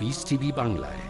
Piece TV বাংলায়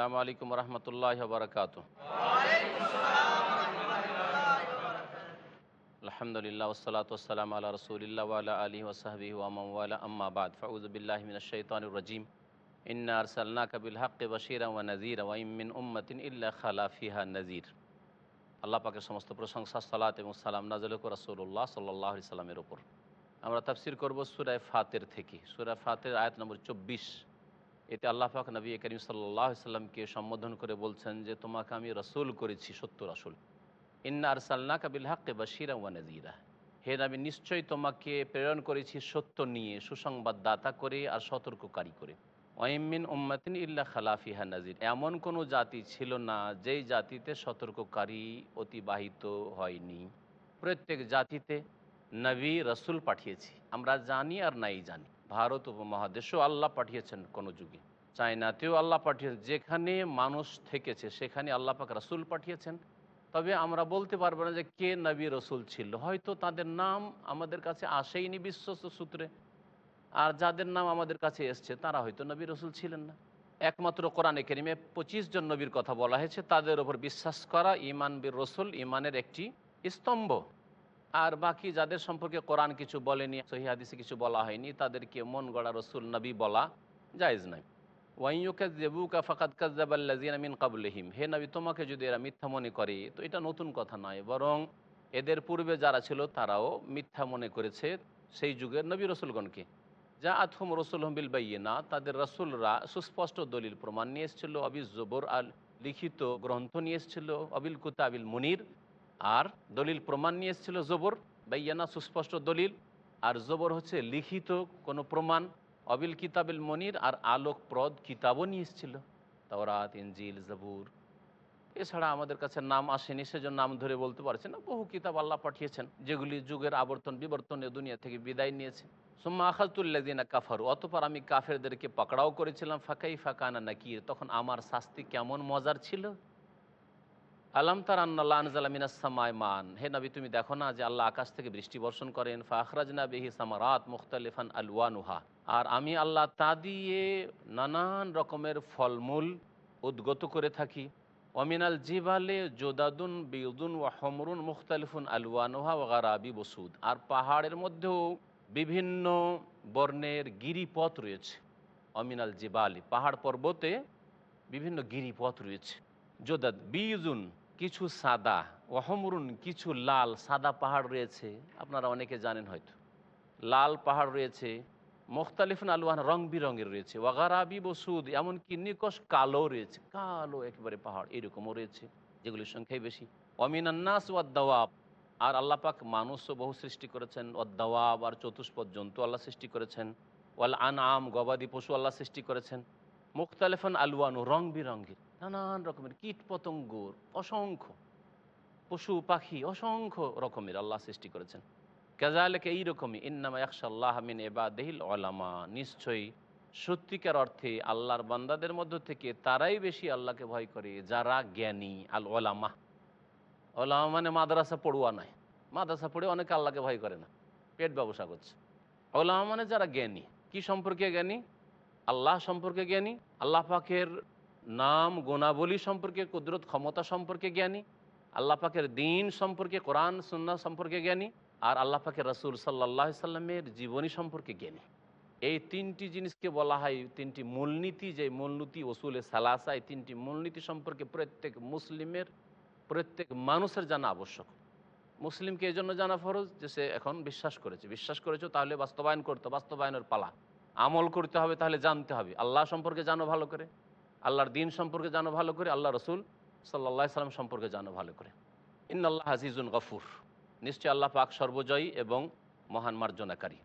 আসসালামু আলাইকুম রহমতুল্লাহ বারকাত আলহামদুলিল্লাহ ওসলাত ওসালাম আল্লাহ রসুলিল্লা আলা আলী ওসাহবি ওয়ামাওয়ালা আম্মাবাদ ফাউজবিল্লাহ মিনাশাইতানুর রাজিম। ইন্না আরসালনা কবিল হাক্কে বশিরা ওয়া নজির ওয়াইমিন উম্মতিন ইল্লা খালাফিহা নজির আল্লাহ পাকের সমস্ত প্রশংসা, সালাত এবং সালাম নাজলক রাসুল্লাহ সাল্লাহ সাল্লামের ওপর আমরা তাফসির করব সুরায় ফাতের থেকে। সুরায় ফাতের আয়াত নম্বর চব্বিশ। এতে আল্লাহ পাক নবী করিম সাল্লাহ সাল্লামকে সম্বোধন করে বলছেন যে, তোমাকে আমি রসুল করেছি, সত্য রসুল। ইন্না আরসাল্লা কাবিল হাক্কে বা শিরা ওয়া নজিরা হে আমি নিশ্চয়ই তোমাকে প্রেরণ করেছি সত্য নিয়ে, সুসংবাদদাতা করে আর সতর্ককারী করে। ওয়াইমিন উম্মাতিন ইল্লা খালাফিহা নাজির এমন কোনো জাতি ছিল না যেই জাতিতে সতর্ককারী অতিবাহিত হয়নি। প্রত্যেক জাতিতে নবী, রসুল পাঠিয়েছি। আমরা জানি আর নাই জানি। ভারত উপমহাদেশেও আল্লাহ পাঠিয়েছেন কোনো যুগে। চায়নাতেও আল্লাহ পাঠিয়েছেন যেখানে মানুষ থেকেছে, সেখানে আল্লাহ পাক রসুল পাঠিয়েছেন। তবে আমরা বলতে পারব না যে কে নবী রসুল ছিল। হয়তো তাদের নাম আমাদের কাছে আসেইনি বিশ্বস্ত সূত্রে। আর যাদের নাম আমাদের কাছে এসছে, তারা হয়তো নবী রসুল ছিলেন না। একমাত্র কোরআনে কেরিমে পঁচিশ জন নবীর কথা বলা হয়েছে, তাদের ওপর বিশ্বাস করা ইমান বীর রসুল ইমানের একটি স্তম্ভ। আর বাকি যাদের সম্পর্কে কোরআন কিছু বলেনি, সহি হাদিসে কিছু বলা হয়নি, তাদেরকে মন গড়া রসুল, নবী বলা জায়জ নাই ওয়াইয়ুকা ফাকাত কাজাবাল্লাজিন মিন কাবুলহিম হে নবী, তোমাকে যদি এরা মিথ্যা মনে করে, তো এটা নতুন কথা নয়, বরং এদের পূর্বে যারা ছিল, তারাও মিথ্যা মনে করেছে সেই যুগের নবী রসুলগণকে। যা আথম রসুল হমিল বাইনা তাদের রসুলরা সুস্পষ্ট দলিল প্রমাণ নিয়ে এসেছিল অবিল জবর আল লিখিত গ্রন্থ নিয়ে এসেছিল, অবিল কুতাবিল মুনির। আর দলিল প্রমাণ নিয়ে এসেছিল জবর, বাইয়ানা সুস্পষ্ট দলিল, আর জবর হচ্ছে লিখিত কোনো প্রমাণ, অবিল কিতাবিল মনির আর আলোকপ্রদ কিতাবও নিয়ে এসেছিল তাওরাত ইঞ্জিল জবুর। এছাড়া আমাদের কাছে নাম আসেনি, সেজন্য নাম ধরে বলতে পারছে না, বহু কিতাব আল্লাহ পাঠিয়েছেন, যেগুলি যুগের আবর্তন, বিবর্তনে দুনিয়া থেকে বিদায় নিয়েছে। সুম্মা আখাজতুল্লাদিনা কাফারু, অতপর আমি কাফেরদেরকে পাকড়াও করেছিলাম ফাঁকাই ফাঁকানা নাকির, তখন আমার শাস্তি কেমন মজার ছিল? আলাম তার আনজালামিনাসামায় মান। হে নবী, তুমি দেখো না যে আল্লাহ আকাশ থেকে বৃষ্টি বর্ষণ করেন? ফাখরাজনা বেহি সামারাত মুখতালিফান আলওয়ানুহা। আর আমি আল্লাহ তা দিয়ে নানান রকমের ফলমূল উদ্গত করে থাকি। অমিনাল জিবালে জোদাদুন, বিউদুন ওয়া হমরুন মুখতালিফুন আলওয়ানুহা ও গারাবি বসুদ। আর পাহাড়ের মধ্যেও বিভিন্ন বর্ণের গিরিপথ রয়েছে। অমিনাল জিবালি, পাহাড় পর্বতে বিভিন্ন গিরিপথ রয়েছে। জোদাদ বিজুন কিছু সাদা ওহমরুন কিছু লাল, সাদা পাহাড় রয়েছে, আপনারা অনেকে জানেন হয়তো। লাল পাহাড় রয়েছে, মোখতালিফুন আলওয়ান রং বিরঙের রয়েছে ওয়াগারাবি বসুদ, এমনকি নিকশ কালো রয়েছে, কালো একেবারে পাহাড়, এরকমও রয়েছে, যেগুলির সংখ্যাই বেশি। অমিনান্নাস ওয়াদ্দাওয়াব আর আল্লাপাক মানুষও বহু সৃষ্টি করেছেন অদ্দাওয়াব আর চতুষ্পদ জন্তু আল্লাহ সৃষ্টি করেছেন, ওয়াল আন আম গবাদি পশু আল্লাহ সৃষ্টি করেছেন, মুখতালেফান আলওয়ানু রং বিরঙ্গের নানান রকমের কীট পতঙ্গর অসংখ্য পশু, পাখি, অসংখ্য রকমের আল্লাহ সৃষ্টি করেছেন। কাজালেকে এইরকমই ইন্নামা একশাল্লাহ মিন এবাদেহিল ওলামা নিশ্চয়ই সত্যিকার অর্থে আল্লাহর বান্দাদের মধ্য থেকে তারাই বেশি আল্লাহকে ভয় করে, যারা জ্ঞানী, আল ওলামা ওলামা মানে মাদ্রাসা পড়ুয়া নয়। মাদ্রাসা পড়ে অনেকে আল্লাহকে ভয় করে না। পেট ব্যবসা করছে। ওলামা মানে যারা জ্ঞানী। কি সম্পর্কে জ্ঞানী? আল্লাহ সম্পর্কে জ্ঞানী। আল্লাহ পাকের নাম গুণাবলী সম্পর্কে, কুদরত ক্ষমতা সম্পর্কে জ্ঞানী, আল্লাহ পাকের দিন সম্পর্কে, কোরআন সুন্না সম্পর্কে জ্ঞানী, আর আল্লাহ পাকের রসুল সাল্লাহ সাল্লামের জীবনী সম্পর্কে জ্ঞানী। এই তিনটি জিনিসকে বলা হয় তিনটি মূলনীতি, যে মূলনীতি ওসুলে সালাসা, এই তিনটি মূলনীতি সম্পর্কে প্রত্যেক মুসলিমের, প্রত্যেক মানুষের জানা আবশ্যক। মুসলিমকে এই জন্য জানা ফরজ যে সে এখন বিশ্বাস করেছে। বিশ্বাস করেছ তাহলে বাস্তবায়ন করতে বাস্তবায়নের পালা। আমল করতে হবে তাহলে জানতে হবে। আল্লাহ সম্পর্কে জানো ভালো করে। আল্লাহর দিন সম্পর্কে জানো ভালো করে, আল্লাহ রসুল সাল্লাহ সাল্লাম সম্পর্কে জানো ভালো করে। ইন আল্লাহ আজিজুন গফুর। নিশ্চয় আল্লাহ পাক সর্বজয়ী এবং মহান মার্জনাকারী।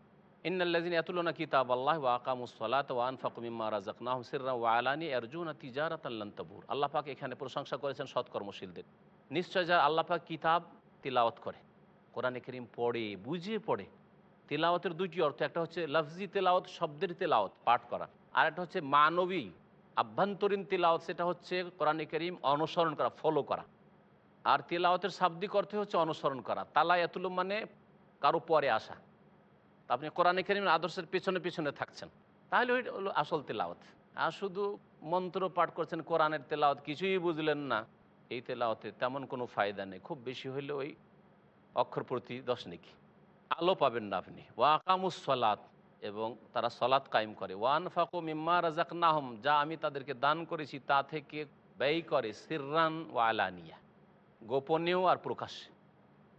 ইন্নাল্লাজিন এতুলনা কিতাব আল্লাহ ওয়া আকামুসলাত ওয়া আনফাকুমিম্মা রাজাকনাহম সিররা ওয়া আলানি আরজুনা তিজারাত আল্লান তাবুর। আল্লাহ পাক এখানে প্রশংসা করেছেন সৎকর্মশীলদের। নিশ্চয় যারা আল্লাহ পাক কিতাব তিলাওয়াত করে, কোরআনে করিম পড়ে বুঝে পড়ে, তেলাওয়াতের দুইটি অর্থ, একটা হচ্ছে লফজি তেলাওয়াত, শব্দের তেলাওয়াত, পাঠ করা। আর একটা হচ্ছে মানবী আভ্যন্তরীণ তেলাওয়াত সেটা হচ্ছে কোরআনে করিম অনুসরণ করা ফলো করা। আর তেলাওয়াতের শাব্দিক অর্থে হচ্ছে অনুসরণ করা। তালায়াতুল মানে কারও পরে আসা। আপনি কোরআনে করিম আদর্শের পেছনে পেছনে থাকছেন। তাহলে ওই হলো আসল তেলাওয়াত। আর শুধু মন্ত্র পাঠ করছেন কোরআনের তেলাওয়াত কিছুই বুঝলেন না, এই তেলাওয়াতে তেমন কোনো ফায়দা নেই। খুব বেশি হইলে ওই অক্ষর প্রতি দশ নেকি। আলো পাবেন না আপনি। ওয়াকামুস সলাত। এবং তারা সলাৎ কায়েম করে। ওয়ান ফাকু মিম্মা রাজাক নাহম যা আমি তাদেরকে দান করেছি তা থেকে ব্যয় করে সিররান ও আলানিয়া গোপনেও আর প্রকাশ্যে।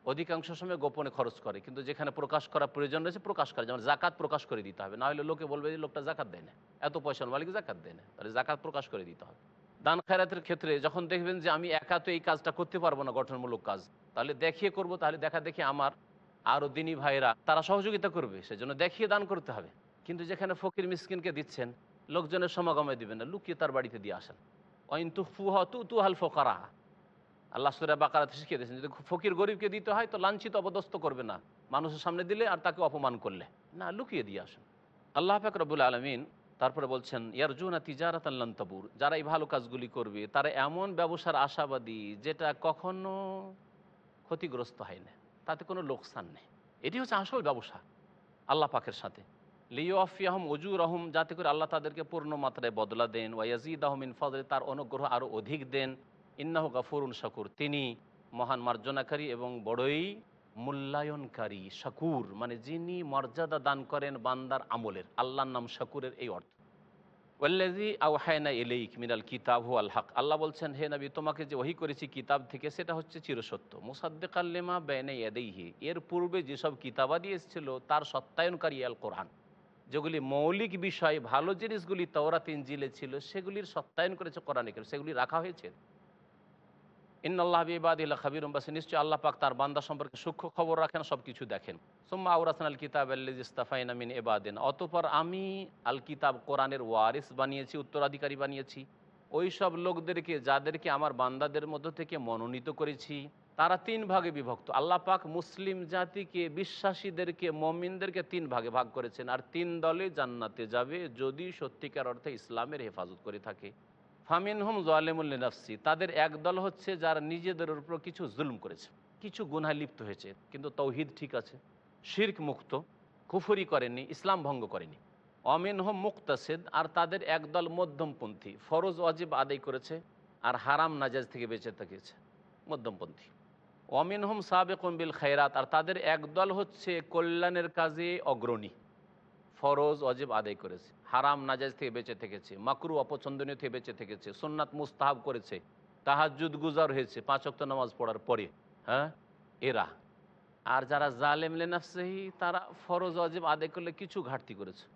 অধিকাংশ সময় গোপনে খরচ করে, কিন্তু যেখানে প্রকাশ করা প্রয়োজন রয়েছে, প্রকাশ করে। যেমন জাকাত প্রকাশ করে দিতে হবে না হলে লোকে বলবে যে লোকটা জাকাত দেয় না। এত পয়সার মালিক জাকাত দেয় না, তাহলে জাকাত প্রকাশ করে দিতে হবে। দান খায়রাতের ক্ষেত্রে যখন দেখবেন যে আমি একা তো এই কাজটা করতে পারব না, গঠনমূলক কাজ, তাহলে দেখিয়ে করব, তাহলে দেখা দেখি আমার আরও দিনী ভাইরা তারা সহযোগিতা করবে, সেজন্য দেখিয়ে দান করতে হবে। কিন্তু যেখানে ফকির মিসকিনকে দিচ্ছেন, লোকজনের সমাগমে দিবেন না, লুকিয়ে তার বাড়িতে দিয়ে আসেন। অইন তু ফু তু তু হাল ফকারা। আল্লাহ সুরা বাকারাতে শিখিয়ে দিয়েছেন, যদি ফকির গরিবকে দিতে হয়, তো লাঞ্ছিত অবদস্ত করবে না। মানুষের সামনে দিলে আর তাকে অপমান করলে। না, লুকিয়ে দিয়ে আসেন। আল্লাহ পাক রবুল আলমিন তারপরে বলছেন, ইয়ারজুনা তিজারাত আল্লান তাবুর। যারা এই ভালো কাজগুলি করবে, তারা এমন ব্যবসার আশাবাদী, যেটা কখনো ক্ষতিগ্রস্ত হয় না। তাতে কোনো লোকসান নেই। এটি হচ্ছে আসল ব্যবসা আল্লাহ পাকের সাথে। লিও অজুর রহম যাতে করে আল্লাহ তাদেরকে পূর্ণ মাত্রায় বদলা দেন ওয়াজিদ আহমিন ফজলে তার অনুগ্রহ আরও অধিক দেন। ইন্নাহ গাফুরুন শাকুর। তিনি মহান মার্জনাকারী এবং বড়ই মূল্যায়নকারী, শাকুর মানে যিনি মর্যাদা দান করেন বান্দার আমলের। আল্লাহর নাম শাকুরের এই অর্থ। ওয়াল্লাজি আওহায়না এলেইক মিনাল কিতাব হু আল হক। আল্লাহ বলছেন, হে নবী, তোমাকে যে ওহি করেছি কিতাব থেকে, সেটা হচ্ছে চিরসত্য। মুসাদ্দেক আল্লেমা বেনে এদেইহি এর পূর্বে যেসব কিতাবাদি এসেছিল, তার সত্যায়নকারী আল কোরআন। যেগুলি মৌলিক বিষয়, ভালো জিনিসগুলি তওরাত ইঞ্জিলে ছিল, সেগুলির সত্যায়ন করেছে কোরআনে সেগুলি রাখা হয়েছে। ইন্নআল্লাহ বিবাদিল্লা খাবির বাসী নিশ্চয় আল্লাহ পাক তার বান্দা সম্পর্কে সূক্ষ্ম খবর রাখেন সব কিছু দেখেন। সোম্মা আউরাসান আল কিতাব আল্লিজ ইস্তাফাইন আমিন এবাদেন অতপর আমি আল কিতাব কোরআনের ওয়ারিস বানিয়েছি, উত্তরাধিকারী বানিয়েছি। ওই সব লোকদেরকে, যাদেরকে আমার বান্দাদের মধ্য থেকে মনোনীত করেছি, তারা তিন ভাগে বিভক্ত। আল্লাহ পাক মুসলিম জাতিকে, বিশ্বাসীদেরকে, মমিনদেরকে তিন ভাগে ভাগ করেছেন। আর তিন দলে জান্নাতে যাবে যদি সত্যিকার অর্থে ইসলামের হেফাজত করে থাকে। ফামিন হুম জোয়ালেমুল্লি নাফসি তাদের এক দল হচ্ছে যারা নিজেদের উপর কিছু জুলুম করেছে, কিছু গুনায় লিপ্ত হয়েছে, কিন্তু তৌহিদ ঠিক আছে, শির্ক মুক্ত, কুফরি করেনি ইসলাম ভঙ্গ করেনি। অমিন হোম মুক্তাসেদ, আর তাদের একদল মধ্যমপন্থী, ফরজ অজিব আদায় করেছে, আর হারাম নাজাজ থেকে বেঁচে থেকেছে মধ্যমপন্থী। অমিন হোম সাবেক বিল খায়রাত, আর তাদের একদল হচ্ছে কল্যাণের কাজে অগ্রণী। ফরজ অজেব আদায় করেছে। হারাম নাজাজ থেকে বেঁচে থেকেছে। মাকরু, অপছন্দনীয় থেকে বেঁচে থেকেছে। সোননাথ মুস্তাহাব করেছে। তাহাজুদ গুজার হয়েছে পাঁচ অক্ত নামাজ পড়ার পরে হ্যাঁ? এরা। আর যারা জালেম লেনাফসেহি তারা ফরজ অজেব আদায় করলে কিছু ঘাটতি করেছে।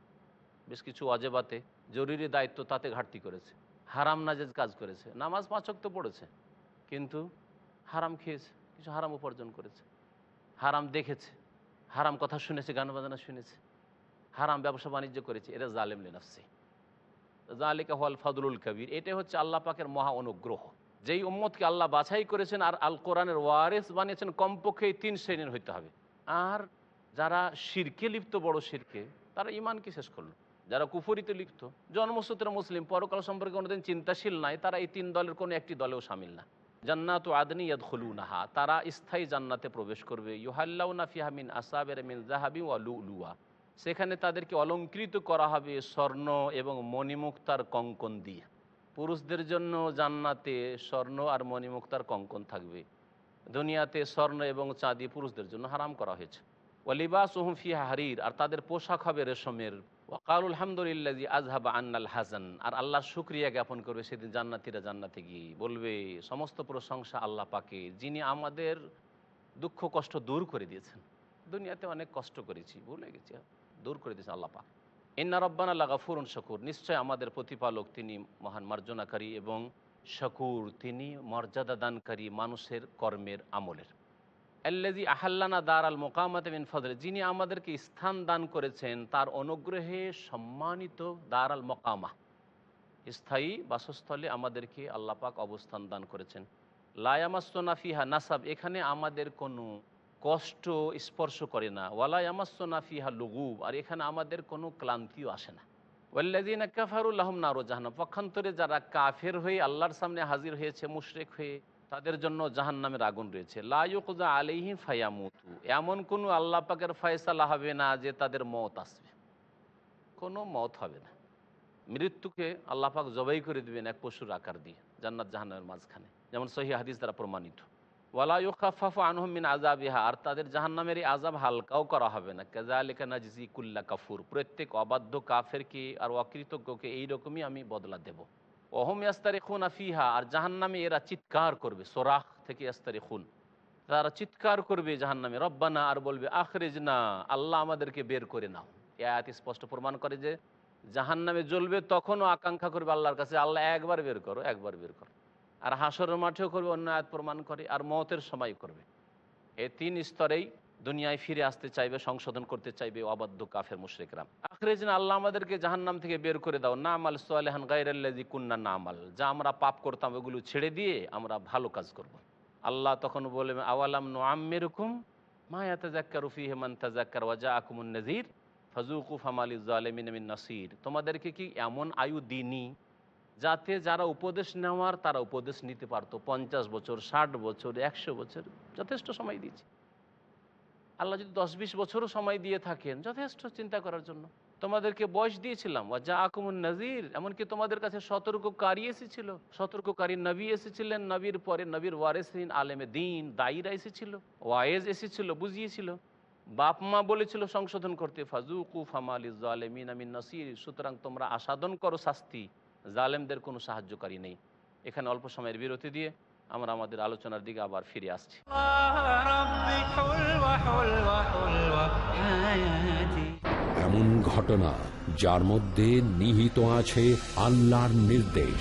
বেশ কিছু অজেবাতে জরুরি দায়িত্ব তাতে ঘাটতি করেছে। হারাম নাজেজ কাজ করেছে। নামাজ পাঁচ অক্ত পড়েছে। কিন্তু হারাম খেয়েছে, কিছু হারাম উপার্জন করেছে। হারাম দেখেছে। হারাম কথা শুনেছে গান বাজনা শুনেছে। হারাম ব্যবসা বাণিজ্য করেছে এটা জালেম লেনাফসি। জালিকা হল ফাদুল কবির, এটাই হচ্ছে আল্লাহ পাকের মহা অনুগ্রহ। যেই উম্মতকে আল্লাহ বাছাই করেছেন আর আল কোরআনের ওয়ারেস বানিয়েছেন, কমপক্ষে তিন শ্রেণির হইতে হবে। আর যারা শিরকে লিপ্ত, বড় শিরকে, তারা ইমানকে শেষ করল। যারা কুফরিতে লিপ্ত, জন্মসূত্রে মুসলিম, পরকাল সম্পর্কে কোনোদিন চিন্তাশীল নাই, তারা এই তিন দলের কোনো একটি দলেও সামিল না। জান্নাত আদনি ইয়াদ নাহা তারা স্থায়ী জান্নাতে প্রবেশ করবে। ইউহাল্লাউ নাফিহা মিন আসাবের মিন জাহাবি ওয়া লু লুয়া সেখানে তাদেরকে অলঙ্কৃত করা হবে স্বর্ণ এবং মণিমুক্তার কঙ্কন দিয়ে। পুরুষদের জন্য জান্নাতে স্বর্ণ আর মণিমুক্তার কঙ্কন থাকবে। দুনিয়াতে স্বর্ণ এবং চাঁদি পুরুষদের জন্য হারাম করা হয়েছে। ওয়ালিবাস ওহমফি হারির, আর তাদের পোশাক হবে রেশমের। ওয়াকাল আলহামদুলিল্লাহ আজহাবা আন্নাল হাসান আর আল্লাহ শুক্রিয়া জ্ঞাপন করবে সেদিন জান্নাতিরা জান্নাতে গিয়ে। বলবে, সমস্ত প্রশংসা আল্লাহ পাকে, যিনি আমাদের দুঃখ কষ্ট দূর করে দিয়েছেন। দুনিয়াতে অনেক কষ্ট করেছি, ভুলে গেছি। দূর করে দিয়েছেন আল্লাহ পাক। ইন্না রব্বানা আল্লাহ গাফুরুন শকুর। নিশ্চয় আমাদের প্রতিপালক তিনি মহান মার্জনাকারী এবং শকুর। তিনি মর্যাদা দানকারী মানুষের কর্মের আমলের। আল্লাজি আহাল্লানা দার আল মোকামাত বিন যিনি আমাদেরকে স্থান দান করেছেন, তার অনুগ্রহে সম্মানিত দার আল মকামা। স্থায়ী বাসস্থলে আমাদেরকে আল্লাপাক অবস্থান দান করেছেন। লায়ামাস্তনাফিহা নাসাব। এখানে আমাদের কোনো কষ্ট স্পর্শ করে না। ওয়ালায়ামাস্তনাফিহা লুগুব। আর এখানে আমাদের কোনো ক্লান্তিও আসে না। ওয়াল্লাদিন কাফারুল্লাহম নারো জাহান্নাম। পক্ষান্তরে যারা কাফের হয়ে আল্লাহর সামনে হাজির হয়েছে, মুশরেক হয়ে, তাদের জন্য জাহান নামের আগুন রয়েছে। লাইকুজা আলিহি ফায়ামুতু। এমন কোনো আল্লাহ পাকের ফয়সালা হবে না যে তাদের মত আসবে। কোনো মত হবে না। মৃত্যুকে আল্লাহ পাক জবাই করে দিবেন এক পশুর আকার দিয়ে, জান্নাত জাহান্নামের মাঝখানে। যেমন সহি হাদিস দ্বারা প্রমাণিত। আজাবিহা আর তাদের জাহান্নামের এই আজাব হালকাও করা হবে না। কেজা আলিকা নাজিজি কুল্লা কাফুর, প্রত্যেক অবাধ্য কাফেরকে আর অকৃতজ্ঞকে এইরকমই আমি বদলা দেব। ওহম ইয়াস্তারি খুন আফিহা আর জাহান্নামে এরা চিৎকার করবে, সোরাখ থেকে ইয়াস্তারি খুন তারা চিৎকার করবে জাহান্নামে, রব্বানা আর বলবে আখরেজ না আল্লাহ আমাদেরকে বের করে নাও। এ আয়াত স্পষ্ট প্রমাণ করে যে, জাহান্নামে জ্বলবে তখনও আকাঙ্ক্ষা করবে আল্লাহর কাছে, আল্লাহ, একবার বের করো, একবার বের করো। আর হাসরের মাঠেও করবে, অন্য আয়াত প্রমাণ করে, আর মতের সময় করবে। এই তিন স্তরেই দুনিয়ায় ফিরে আসতে চাইবে, সংশোধন করতে চাইবে অবাধ্য কাফের মুশ্রিকরাম আখরে যেন আল্লাহ আমাদেরকে জাহান্নাম থেকে বের করে দাও না আমাল সোয়ালেহান গাইরাল্লাজি কুন্না না আমাল যা আমরা পাপ করতাম ওগুলো ছেড়ে দিয়ে আমরা ভালো কাজ করব। আল্লাহ তখন বলে আওয়ালাম নো আমেরকম মায়া তাজাক্কার রুফি হেমান তাজাক্কার ওয়াজা আকুমুন নজির ফাজুকুফ আমালি জালেমিন নাসির। তোমাদেরকে কি এমন আয়ু দিনই যাতে যারা উপদেশ নেওয়ার তারা উপদেশ নিতে পারতো। পঞ্চাশ বছর, ষাট বছর, একশো বছর, যথেষ্ট সময় দিয়েছে। আল্লাহ যদি দশ বিশ বছরও সময় দিয়ে থাকেন, যথেষ্ট চিন্তা করার জন্য। তোমাদেরকে বয়স দিয়েছিলাম। যা আকুমুন নাজির এমনকি তোমাদের কাছে সতর্ককারী এসেছিল। সতর্ককারী নবী এসেছিলেন নবীর পরে, নবীর ওয়ারেসিন, আলেমে দিন, দায়ীরা এসেছিল ওয়াইজ এসেছিল, বুঝিয়েছিল। বাপ মা বলেছিল সংশোধন করতে ফাজুকু ফামাল জালেমিন আমিন নাসির, সুতরাং তোমরা আসাদন করো শাস্তি। জালেমদের কোনো সাহায্যকারী নেই। এখানে অল্প সময়ের বিরতি দিয়ে আমরা আমাদের আলোচনার দিকে আবার ফিরে আসছি। এমন ঘটনা যার মধ্যে নিহিত আছে আল্লাহর নির্দেশ।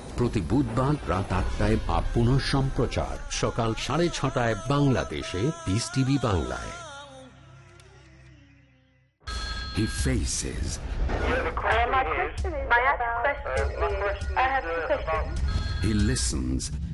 প্রতি বুধবার রাত আটটায় বা পুনঃ সম্প্রচার সকাল সাড়ে ছটায় বাংলাদেশে পিস টিভি বাংলায় He faces, My question is, my question is, I have two questions. he listens,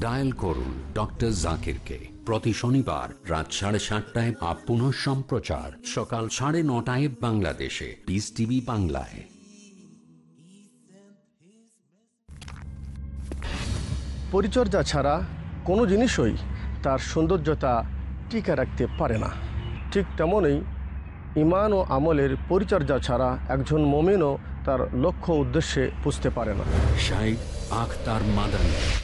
Dial করুন ডক্টর জাকিরকে। প্রতি শনিবার রাত সাড়ে সাতটায় আপ পুনঃ সম্প্রচার। সকাল সাড়ে নটায় বাংলাদেশে। পিস টিভি বাংলায়। পরিচর্যা ছাড়া কোনো জিনিসই তার সৌন্দর্যতা টিকে রাখতে পারে না। ঠিক তেমনই ইমান ও আমলের পরিচর্যা ছাড়া একজন মমিনও তার লক্ষ্য উদ্দেশ্যে বুঝতে পারে না। শাইখ আখতার মাদানী।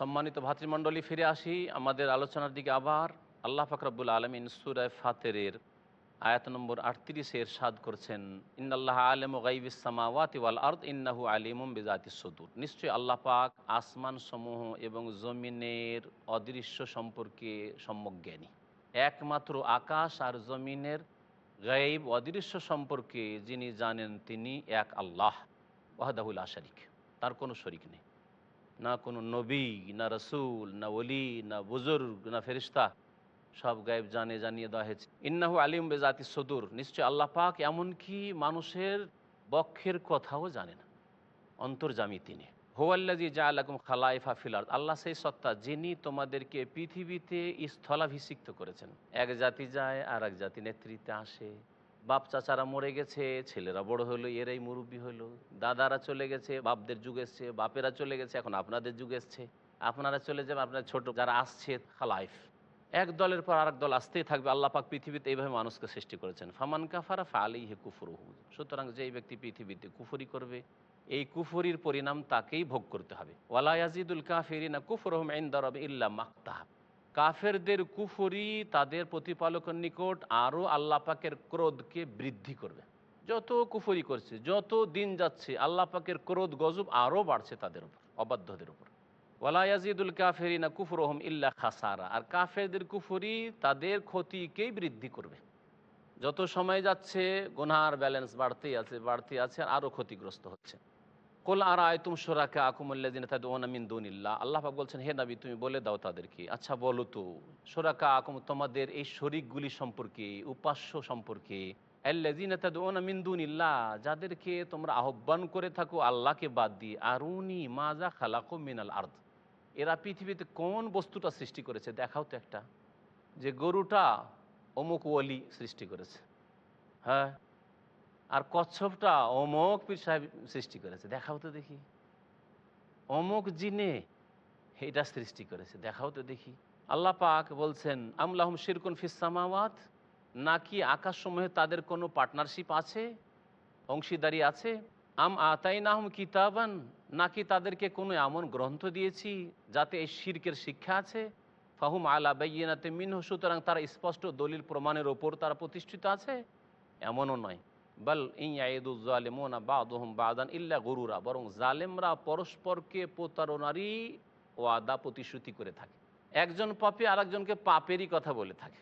সম্মানিত ভাতৃমণ্ডলী, ফিরে আসি আমাদের আলোচনার দিকে আবার। আল্লাহ ফাকরাবুল আলমিন সুরায় ফাতেরের আয়াত নম্বর আটত্রিশের সাদ করছেন, ইন্নাল্লাহ আলম গাইবিসামাওয়াতি ওয়াল আর্দ, ইন্নাহু আলিমুম বেজাতি সদুর। নিশ্চয়ই আল্লাহ পাক আসমান সমূহ এবং জমিনের অদৃশ্য সম্পর্কে সম্যজ্ঞানী একমাত্র আকাশ আর জমিনের গাইব অদৃশ্য সম্পর্কে যিনি জানেন তিনি এক আল্লাহ ওয়াহাদাহুল আশারিক তার কোনো শরিক নেই। না কোনো নবী, না রসুল, না ওলি, না বুজুর্গ, না ফেরিস্তা, সব গায়েব জানে জানিয়ে দেওয়া হয়েছে। ইন্নাহু আলিম বেজাতি সদুর। নিশ্চয় আল্লাহ পাক এমনকি মানুষের বক্ষের কথাও জানে না। অন্তর্জামী তিনি। হোয়াল্লাজি জা আলাকুম খালাইফা ফিলার আল্লাহ সেই সত্তা যিনি তোমাদেরকে পৃথিবীতে স্থলাভিষিক্ত করেছেন। এক জাতি যায় আর এক জাতি নেতৃত্বে আসে। বাপ চাচারা মরে গেছে, ছেলেরা বড় হলো এরাই মুরব্বী হলো দাদারা চলে গেছে, বাপদের যুগ এসছে, বাপেরা চলে গেছে, এখন আপনাদের যুগ এসছে। আপনারা চলে যাবেন, আপনার ছোট, যারা আসছে, খালাইফ। এক দলের পর আরেক দল আসতেই থাকবে, আল্লাহ পাক পৃথিবীতে এইভাবে মানুষকে সৃষ্টি করেছেন। ফামান কাফারা ফালি হে কুফুরহু। সুতরাং যেই ব্যক্তি পৃথিবীতে কুফুরি করবে, এই কুফুরির পরিণাম তাকেই ভোগ করতে হবে। ওয়ালায়াজিদুল কাফিরিনা কুফরহম ইনদারব ইল্লা মাক্তাহ। কাফেরদের কুফরি তাদের প্রতিপালকের নিকট আরও আল্লাপাকের ক্রোধকে বৃদ্ধি করবে। যত কুফরি করছে, যত দিন যাচ্ছে, আল্লাহ পাকের ক্রোধ গজব আরও বাড়ছে তাদের উপর, অবাধ্যদের উপর। ওয়ালায়াজিদুল কাফেরিনা কুফরহম ইল্লা খাসারা। আর কাফেরদের কুফরি তাদের ক্ষতিকেই বৃদ্ধি করবে। যত সময় যাচ্ছে, গোনার ব্যালেন্স বাড়তেই আছে বাড়তেই আছে, আর আরও ক্ষতিগ্রস্ত হচ্ছে। কোল আর আয় তুম সোরাকে আকুমুল্লাদিন তাদিন দুনিল্লা আল্লাহ পাক বলছেন, হে নবী, তুমি বলে দাও তাদেরকে। আচ্ছা বলো তো সোরাকা আকুম তোমাদের এই শরিকগুলি সম্পর্কে, উপাস্য সম্পর্কে? আল্লাদিন তাদিন দুনিল্লা যাদেরকে তোমরা আহ্বান করে থাকো, আল্লাহকে বাদ দিয়ে, আরুনি মাজা খালাকো মিনাল আর্দ। এরা পৃথিবীতে কোন বস্তুটা সৃষ্টি করেছে? দেখাও তো একটা। যে গরুটা অমুক ওলি সৃষ্টি করেছে। হ্যাঁ? আর কচ্ছপটা অমুক পীর সাহেব সৃষ্টি করেছে। দেখাও তো দেখি। অমুক জিনে এটা সৃষ্টি করেছে। দেখাও তো দেখি। আল্লাহ পাক বলছেন আমলাহম শিরকুন ফিসামাওয়াত নাকি আকাশসমূহে তাদের কোনো পার্টনারশিপ আছে? অংশীদারি আছে? আম আতাই নাহম কিতাবান? নাকি তাদেরকে কোনো এমন গ্রন্থ দিয়েছি যাতে এই শির্কের শিক্ষা আছে? ফাহুম আলা বাইনাতে মিনহ সুতরাং তারা স্পষ্ট দলিল প্রমাণের ওপর তারা প্রতিষ্ঠিত আছে? এমনও নয়। বল ইয়াদুজালেমোনা বাদহম বাদান ইল্লা গরুরা, বরং জালেমরা পরস্পরকে প্রতারণারই ওয়াদা প্রতিশ্রুতি করে থাকে। একজন পাপে আরেকজনকে পাপেরই কথা বলে থাকে।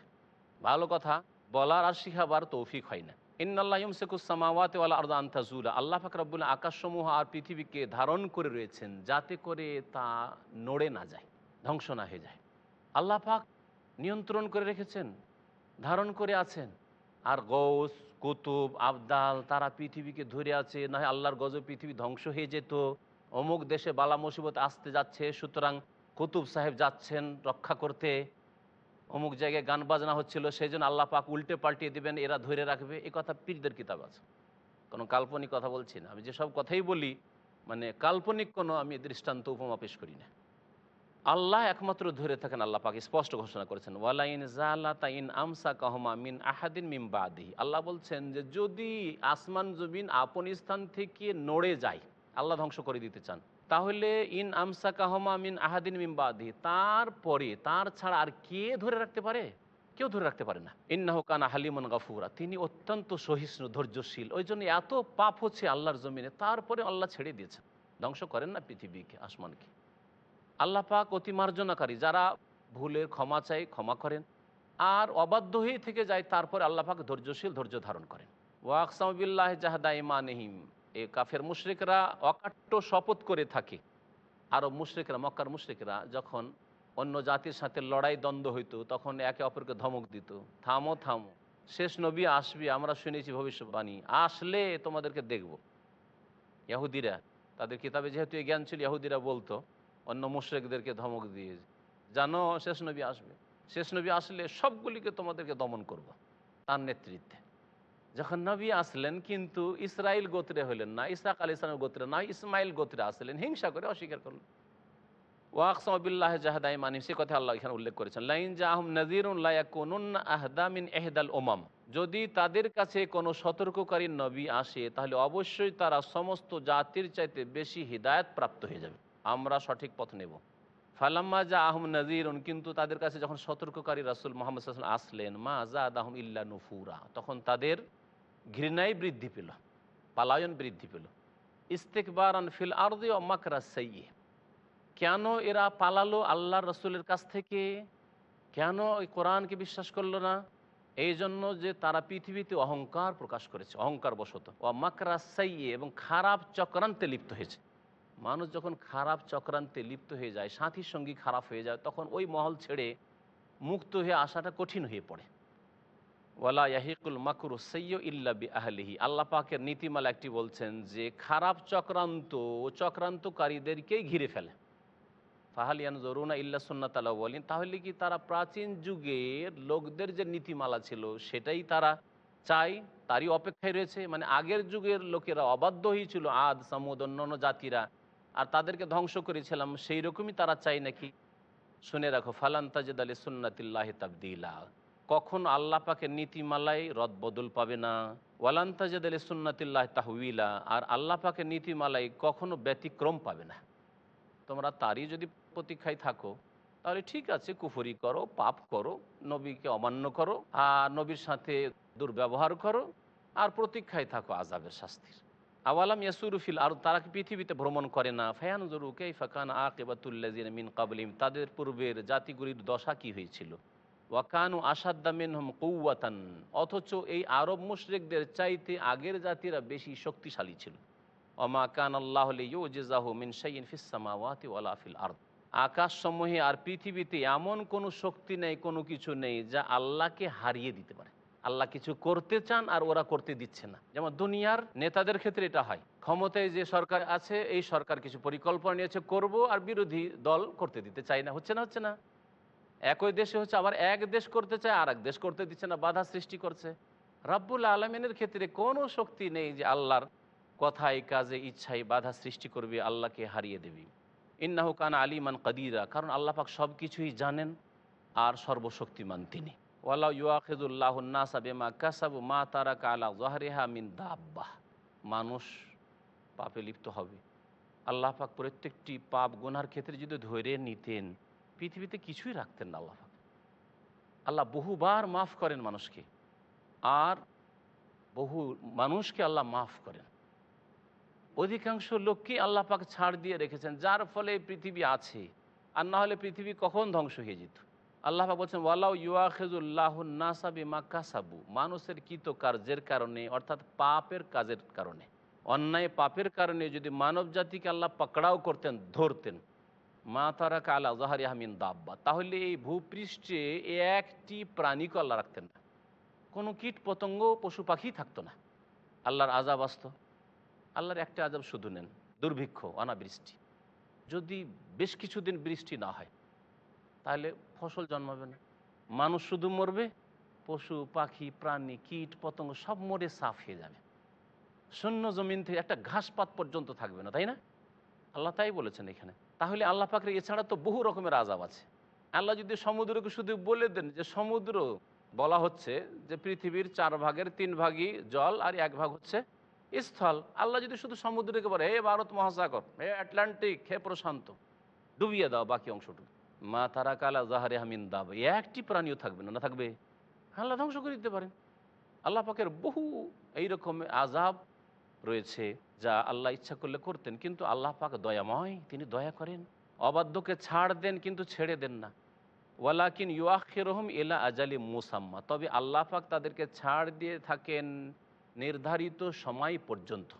ভালো কথা, বলার আর শিখাবার তৌফিক হয় না। ইন্নাল্লাহম শেখুসামাওয়াতে ওয়ালা আর্দা আন্তাজুলা আল্লাহ ফাকরাবুল আকাশসমূহ আর পৃথিবীকে ধারণ করে রয়েছেন যাতে করে তা নড়ে না যায়, ধ্বংস না হয়ে যায়। আল্লাহ পাক নিয়ন্ত্রণ করে রেখেছেন, ধারণ করে আছেন। আর গৌস কুতুব, আবদাল, তারা পৃথিবীকে ধরে আছে, না আল্লাহর গজব পৃথিবী ধ্বংস হয়ে যেত। অমুক দেশে বালা মুসিবত আসতে যাচ্ছে, সুতরাং কুতুব সাহেব যাচ্ছেন রক্ষা করতে। অমুক জায়গায় গান বাজনা হচ্ছিল সেই জন্য আল্লাহ পাক উল্টে পাল্টিয়ে দেবেন, এরা ধরে রাখবে। এ কথা পীরদের কিতাব আছে। কোনো কাল্পনিক কথা বলছি না। আমি যেসব কথাই বলি মানে কাল্পনিক কোনো আমি দৃষ্টান্ত উপমা পেশ করি না। আল্লাহ একমাত্র ধরে থাকেন, আল্লাহ পাকে স্পষ্ট ঘোষণা করেছেন, ওয়ালাইন জালা তাইন আমসা কাহমা মিন আহাদিন মিম বাদি। আল্লাহ বলছেন যে, যদি আসমান জমিন আপন স্থান থেকে নড়ে যায়, আল্লাহ ধ্বংস করে দিতে চান, তাহলে ইন আমসা কাহমা মিন আহাদিন মিমবাদি তারপরে, তার ছাড়া আর কে ধরে রাখতে পারে? কেউ ধরে রাখতে পারে না। ইন্নাহ কানা হালিমন গাফুরা, তিনি অত্যন্ত সহিষ্ণু, ধৈর্যশীল, ওই জন্য এত পাপ হচ্ছে আল্লাহর জমিনে, তারপরে আল্লাহ ছেড়ে দিয়েছেন। ধ্বংস করেন না পৃথিবীকে, আসমানকে। আল্লাহ পাক অতি মার্জনাকারী। যারা ভুলের ক্ষমা চাই ক্ষমা করেন। আর অবাধ্য হয়ে থেকে যায়, তারপরে আল্লাহ পাক ধৈর্যশীল ধৈর্য ধারণ করেন। ওয়াকসামবিল্লাহ জাহাদা ইমানহিম। এ কাফের মুশরিকরা অকাট্য শপথ করে থাকে। আরব মুশরিকরা, মক্কার মুশরিকরা যখন অন্য জাতির সাথে লড়াই দ্বন্দ্ব হইতো, তখন একে অপরকে ধমক দিত। থামো থামো। শেষ নবী আসবি, আমরা শুনেছি ভবিষ্যৎবাণী। আসলে তোমাদেরকে দেখব। ইহুদিরা তাদের কিতাবে যেহেতু এই জ্ঞান ছিল ইহুদিরা বলতো অন্য মুশরেকদেরকে ধমক দিয়ে জানো শেষ নবী আসবে। শেষ নবী আসলে সবগুলিকে তোমাদেরকে দমন করব তার নেতৃত্বে। যখন নবী আসলেন কিন্তু ইসরায়েল গোত্রে হলেন না ইসাক আলী ইসলামের গোত্রে না, ইসমাইল গোত্রে আসলেন, হিংসা করে অস্বীকার করলেন। ওয়াকসবিল্লাহ জাহাদাই মানিম সে কথা আল্লাহ এখানে উল্লেখ করেছেন। লাইন জাহম নজিরুন আহদামিন এহদাল ওমাম যদি তাদের কাছে কোনো সতর্ককারী নবী আসে, তাহলে অবশ্যই তারা সমস্ত জাতির চাইতে বেশি হৃদায়ত প্রাপ্ত হয়ে যাবে। আমরা সঠিক পথ নেব। ফালাম্মা জা আহম নজিরুন কিন্তু তাদের কাছে যখন সতর্ককারী রাসুল মোহাম্মদ আসলেন, মা জাদ আহম ইল্লা নুফুরা, তখন তাদের ঘৃণাই বৃদ্ধি পেল, পালায়ন বৃদ্ধি পেল। ইস্তেকবারান ফিল আরদি ও মাকরা সাইয়ে কেন এরা পালালো আল্লাহ রসুলের কাছ থেকে? কেন ওই কোরআনকে বিশ্বাস করল না? এই জন্য যে তারা পৃথিবীতে অহংকার প্রকাশ করেছে অহংকার বশত ও মাকরা সাইয়ে এবং খারাপ চক্রান্তে লিপ্ত হয়েছে। মানুষ যখন খারাপ চক্রান্তে লিপ্ত হয়ে যায়, সাথীর সঙ্গী খারাপ হয়ে যায়, তখন ওই মহল ছেড়ে মুক্ত হয়ে আসাটা কঠিন হয়ে পড়ে। ওয়ালা ইয়াহিকুল মাকরু সৈয় ইল্লাবি আহলিহি আল্লাহ পাকের নীতিমালা একটি বলছেন যে, খারাপ চক্রান্ত চক্রান্তকারীদেরকেই ঘিরে ফেলে। ফাহালিয়ান জরুনা ইল্লা আল্লাহ বলেন তাহলে কি তারা প্রাচীন যুগের লোকদের যে নীতিমালা ছিল, সেটাই তারা চাই তারই অপেক্ষায় রয়েছে? মানে আগের যুগের লোকেরা অবাধ্য হয়েছিল আদ, সামুদ, অন্যান্য জাতিরা আর তাদেরকে ধ্বংস করেছিলাম সেই রকমই তারা চাই নাকি? শুনে রাখো, ফালান তাজেদ আলী সুন্নাতিল্লাহ তাবদিলা। কখন আল্লাহ পাকের নীতিমালায় রদ বদল পাবে না। ওয়ালান তাজেদ আলী সুন্নাতিল্লাহ তাহউইলা আর আল্লাহ পাকের নীতিমালায় কখনো ব্যতিক্রম পাবে না। তোমরা তারই যদি প্রতীক্ষায় থাকো, তাহলে ঠিক আছে, কুফরি করো, পাপ করো, নবীকে অমান্য করো, আর নবীর সাথে দুর্ব্যবহার করো, আর প্রতীক্ষায় থাকো আজাবের শাস্তির। আওয়ালাম ইয়াসুরুফিল আর তারা পৃথিবীতে ভ্রমণ করে না? ফায়ান জরুকে ফাকান আকেবাতুল্লাজিন মিন কাবলিম তাদের পূর্বের জাতিগুলির দশা কি হয়েছিল? ওয়াকানু আসাদ্দামিন হম কৌয়াতান অথচ এই আরব মুশরিকদের চাইতে আগের জাতিরা বেশি শক্তিশালী ছিল। অমা কান আল্লাহ ইউজাহ মিন শাইন ফিসামাওয়াতি ওয়ালা ফিল আরদ। আকাশসমূহে আর পৃথিবীতে এমন কোনো শক্তি নেই, কোনো কিছু নেই যা আল্লাহকে হারিয়ে দিতে পারে। আল্লাহ কিছু করতে চান আর ওরা করতে দিচ্ছে না। যেমন দুনিয়ার নেতাদের ক্ষেত্রে এটা হয়। ক্ষমতায় যে সরকার আছে, এই সরকার কিছু পরিকল্পনা নিয়েছে, করব আর বিরোধী দল করতে দিতে চায় না। হচ্ছে না হচ্ছে না। একই দেশে হচ্ছে, আবার এক দেশ করতে চায় আর এক দেশ করতে দিচ্ছে না, বাধা সৃষ্টি করছে। রাব্বুল আলমিনের ক্ষেত্রে কোনো শক্তি নেই যে আল্লাহর কথায়, কাজে, ইচ্ছায় বাধা সৃষ্টি করবে, আল্লাহকে হারিয়ে দেবে। ইন্নাহু কান আলিমান কাদিরা, কারণ আল্লাহ পাক সব কিছুই জানেন আর সর্বশক্তিমান তিনি। ওয়াল্লাহ ইউআখিদুল্লাহ নাসা বেমা কাসাবু মা তারা কালা জহারেহা মিন দাব্বাহ মানুষ পাপে লিপ্ত হবে। আল্লাহ পাক প্রত্যেকটি পাপ গোনার ক্ষেত্রে যদি ধরে নিতেন, পৃথিবীতে কিছুই রাখতেন না আল্লাহ পাক। আল্লাহ বহুবার মাফ করেন মানুষকে। আর বহু মানুষকে আল্লাহ মাফ করেন। অধিকাংশ লোককে আল্লাহ পাক ছাড় দিয়ে রেখেছেন, যার ফলে পৃথিবী আছে। আর না হলে পৃথিবী কখন ধ্বংস হয়ে যেত? আল্লাহ বলছেন, ওয়ালাউ নাসাবি মাক্কাসাবু মানুষের কৃত কার্যের কারণে, অর্থাৎ পাপের কাজের কারণে, অন্যায় পাপের কারণে যদি মানব জাতিকে আল্লাহ পাকড়াও করতেন, ধরতেন, মা তারা কালা জাহারি আহমিন দাব্বা, তাহলে এই ভূপৃষ্ঠে একটি প্রাণীকে আল্লাহ রাখতেন না। কোনো কীট পতঙ্গ, পশু পাখি থাকতো না। আল্লাহর আজাব আসত। আল্লাহর একটা আজাব শুধু নেন, দুর্ভিক্ষ, অনাবৃষ্টি। যদি বেশ কিছুদিন বৃষ্টি না হয় তাহলে ফসল জন্মাবে না। মানুষ শুধু মরবে, পশু, পাখি, প্রাণী, কীট, পতঙ্গ সব মরে সাফ হয়ে যাবে। শূন্য জমিন থেকে একটা ঘাসপাত পর্যন্ত থাকবে না, তাই না? আল্লাহ তাই বলেছেন এখানে। তাহলে আল্লাহ পাকের এছাড়া তো বহু রকমের আজাব আছে। আল্লাহ যদি সমুদ্রকে শুধু বলে দেন যে সমুদ্র, বলা হচ্ছে যে পৃথিবীর চার ভাগের তিন ভাগই জল আর এক ভাগ হচ্ছে স্থল। আল্লাহ যদি শুধু সমুদ্রকে বলে, হে ভারত মহাসাগর, হে আটলান্টিক, হে প্রশান্ত, ডুবিয়ে দাও বাকি অংশটুকু। মা তারা কালা জাহারে হামিন দাব একটি প্রাণীও থাকবে না না থাকবে? আল্লাহ ধ্বংস করে দিতে পারেন। আল্লাহ পাকের বহু এইরকম আজাব রয়েছে যা আল্লাহ ইচ্ছা করলে করতেন, কিন্তু আল্লাহ পাক দয়াময়, তিনি দয়া করেন। অবাধ্যকে ছাড় দেন, কিন্তু ছেড়ে দেন না। ওয়ালাকিন ইউআরহম এলা আজালি মুসাম্মা। তবে আল্লাহ পাক তাদেরকে ছাড় দিয়ে থাকেন নির্ধারিত সময় পর্যন্ত।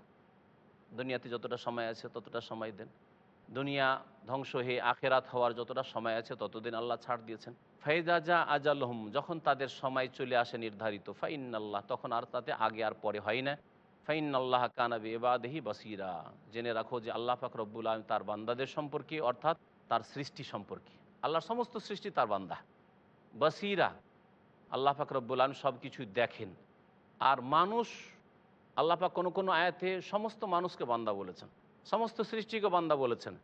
দুনিয়াতে যতটা সময় আছে ততটা সময় দেন। দুনিয়া ধ্বংস হয়ে আখেরাত হওয়ার যতটা সময় আছে, ততদিন আল্লাহ ছাড় দিয়েছেন। ফাইজাজা আজালহম, যখন তাদের সময় চলে আসে নির্ধারিত ফাইন আল্লাহ তখন আর তাতে আগে আর পরে হয় না। ফাইন আল্লাহ কানাবি এবাদহি বাসিরা, জেনে রাখো যে আল্লাহ পাক রব্বুল আলম তার বান্দাদের সম্পর্কে, অর্থাৎ তার সৃষ্টি সম্পর্কে। আল্লাহর সমস্ত সৃষ্টি তার বান্দা। বাসিরা, আল্লাহ পাক রব্বুল আলম সব কিছুই দেখেন। আর মানুষ, আল্লাহ পাক কোনো কোনো আয়াতে সমস্ত মানুষকে বান্দা বলেছেন। সমস্ত সৃষ্টিকে বান্দা বলেছেন।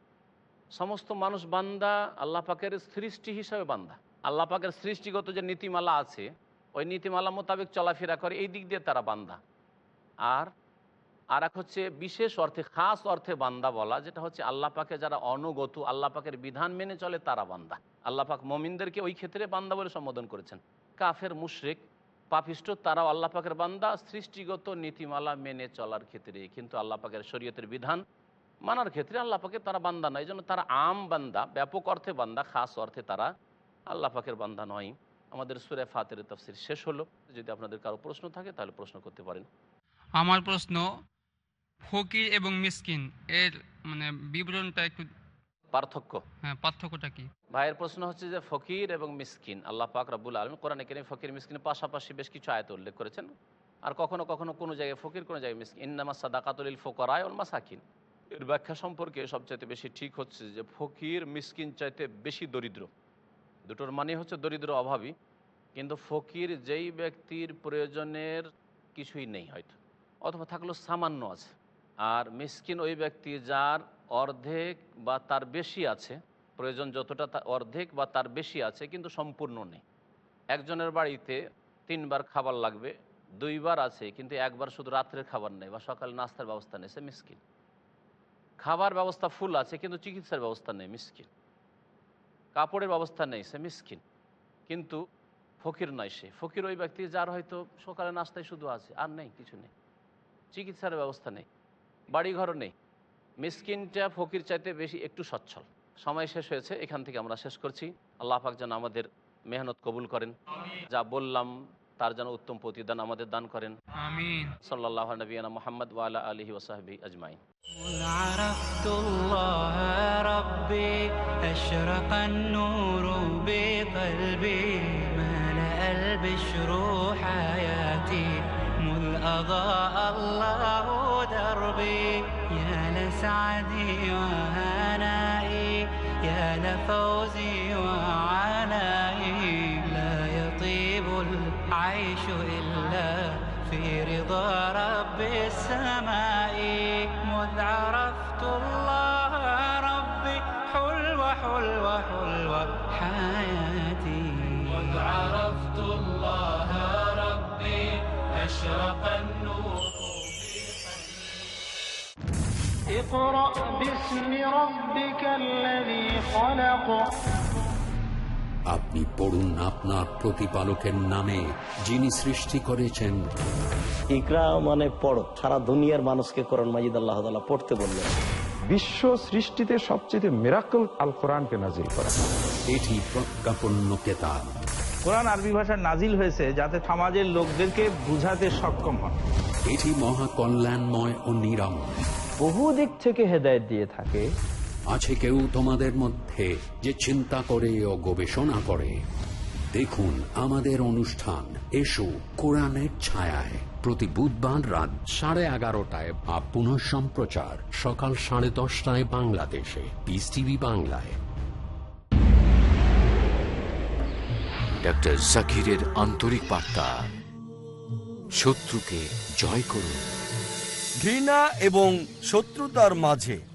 সমস্ত মানুষ বান্দা, আল্লাহ পাকের সৃষ্টি হিসাবে বান্দা। আল্লাহ পাকের সৃষ্টিগত যে নীতিমালা আছে, ওই নীতিমালা মোতাবেক চলাফেরা করে, এই দিক দিয়ে তারা বান্দা। আর আর এক হচ্ছে বিশেষ অর্থে, খাস অর্থে বান্দা বলা, যেটা হচ্ছে আল্লাহ পাকে যারা অনুগত, আল্লাহ পাকের বিধান মেনে চলে তারা বান্দা। আল্লাহ পাক মমিনদেরকে ওই ক্ষেত্রে বান্দা বলে সম্বোধন করেছেন। কাফের, মুশরিক, পাপিষ্ট, তারাও আল্লাহ পাকের বান্দা, সৃষ্টিগত নীতিমালা মেনে চলার ক্ষেত্রে। কিন্তু আল্লাহ পাকের শরীয়তের বিধান মানার ক্ষেত্রে আল্লাহ পাকে তারা বান্দা নয়। এই জন্য তারা আম বান্দা ব্যাপক অর্থে বান্দা খাস অর্থে তারা আল্লাহ পাকের বান্দা নয়। আমাদের সুরে ফাতের তফসির শেষ হলো। যদি আপনাদের কারও প্রশ্ন থাকে তাহলে প্রশ্ন করতে পারেন। আমার প্রশ্ন ফকির এবং মিসকিন এর মানে বিবরণটা একটু পার্থক্য। হ্যাঁ পার্থক্যটা কি? ভাইয়ের প্রশ্ন হচ্ছে যে ফকির এবং মিসকিন আল্লাহ পাক রাব্বুল আলম কোরআন কেন ফকির মিসকিনের পাশাপাশি বেশ কিছু আয়ত উল্লেখ করেছেন। আর কখনো কখনো কোনো জায়গায় ফকির কোনো জায়গায় মিসকিন। ইন্নামা সাদাকাতুল ফোকরায় ওল মাসাকিন। এর ব্যাখ্যা সম্পর্কে সবচাইতে বেশি ঠিক হচ্ছে যে ফকির মিসকিন চাইতে বেশি দরিদ্র। দুটোর মানে হচ্ছে দরিদ্র অভাবী, কিন্তু ফকির যেই ব্যক্তির প্রয়োজনের কিছুই নেই হয়তো, অথবা থাকলেও সামান্য আছে। আর মিসকিন ওই ব্যক্তি যার অর্ধেক বা তার বেশি আছে, প্রয়োজন যতটা তা অর্ধেক বা তার বেশি আছে, কিন্তু সম্পূর্ণ নেই। একজনের বাড়িতে তিনবার খাবার লাগবে, দুইবার আছে, কিন্তু একবার শুধু রাত্রের খাবার নেই বা সকালে নাস্তার ব্যবস্থা নেই, সে মিসকিন। খাবার ব্যবস্থা ফুল আছে, কিন্তু চিকিৎসার ব্যবস্থা নেই, মিসকিন। কাপড়ের ব্যবস্থা নেই, সে মিসকিন। কিন্তু ফকির নয় সে। ফকির ওই ব্যক্তি যার হয়তো সকালে নাস্তায় শুধু আছে, আর নেই, কিছু নেই। চিকিৎসার ব্যবস্থা নেই, বাড়িঘরও নেই। মিসকিনটা ফকির চাইতে বেশি একটু সচ্ছল। সময় শেষ হয়েছে, এখান থেকে আমরা শেষ করছি। আল্লাহ পাক যেন আমাদের মেহনত কবুল করেন। যা বললাম তার যেন উত্তম প্রতিদান আমাদের দান করেন আমিন সাল্লাহ নবীনা মোহাম্মদ ওয়ালা আলহি ওসাহবি আজমাইন عرفت الله ربي أشرق النور بقلبي ملأ البشر حياتي مذ أضاء الله دربي يا لسعدي وهنائي يا لفوزي وعنائي في رضا رب السماء مذ عرفت الله ربي حلوة حلوة حلوة حياتي. مذ عرفت الله ربي أشرق النور. اقرأ باسم ربك الذي خلق. আপনি পড়ুন আপনার প্রতিপালকের নামে যিনি সৃষ্টি করেছেন। ইকরা মানে পড়ো সারা দুনিয়ার মানুষকে কোরআন মাজিদ আল্লাহ পড়তে বললেন। বিশ্ব সৃষ্টিতে সবচেয়ে মেরাকল আল কোরআনকে নাজিল করা। এটি প্রজ্ঞাপন্য কেতাব। কোরআন আরবি ভাষায় নাজিল হয়েছে যাতে সমাজের লোকদেরকে বুঝাতে সক্ষম হয়। এটি মহা কল্যাণময় ও নিরাময় বহু দিক থেকে হেদায়ত দিয়ে থাকে আছে কেউ তোমাদের মধ্যে যে চিন্তা করে ও গবেষণা করে? দেখুন আমাদের অনুষ্ঠান। এসো কোরআনের ছায়ায়। প্রতি বুধবার রাত সাড়ে এগারোটায় বা পুনঃ সম্প্রচার সকাল সাড়ে দশটায় বাংলাদেশে। পিস টিভি বাংলায়। ডক্টর জাকিরের আন্তরিক বার্তা। শত্রুকে জয় করুন। ঘৃণা এবং শত্রুতার মাঝে